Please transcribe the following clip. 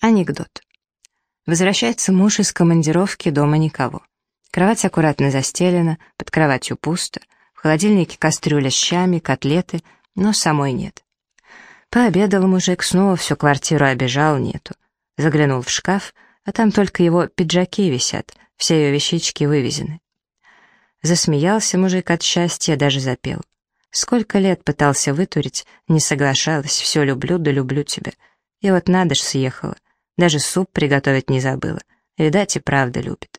Анекдот. Возвращается муж из командировки, дома никого. Кровать аккуратно застелена, под кроватью пусто, в холодильнике кастрюля с щами, котлеты, но самой нет. Пообедал мужик, снова всю квартиру обижал, нету. Заглянул в шкаф, а там только его пиджаки висят, все ее вещички вывезены. Засмеялся мужик от счастья, даже запел. Сколько лет пытался вытурить, не соглашалась, все люблю, да люблю тебя. И вот надо ж съехала. Даже суп приготовить не забыла. Видать, и правда любит.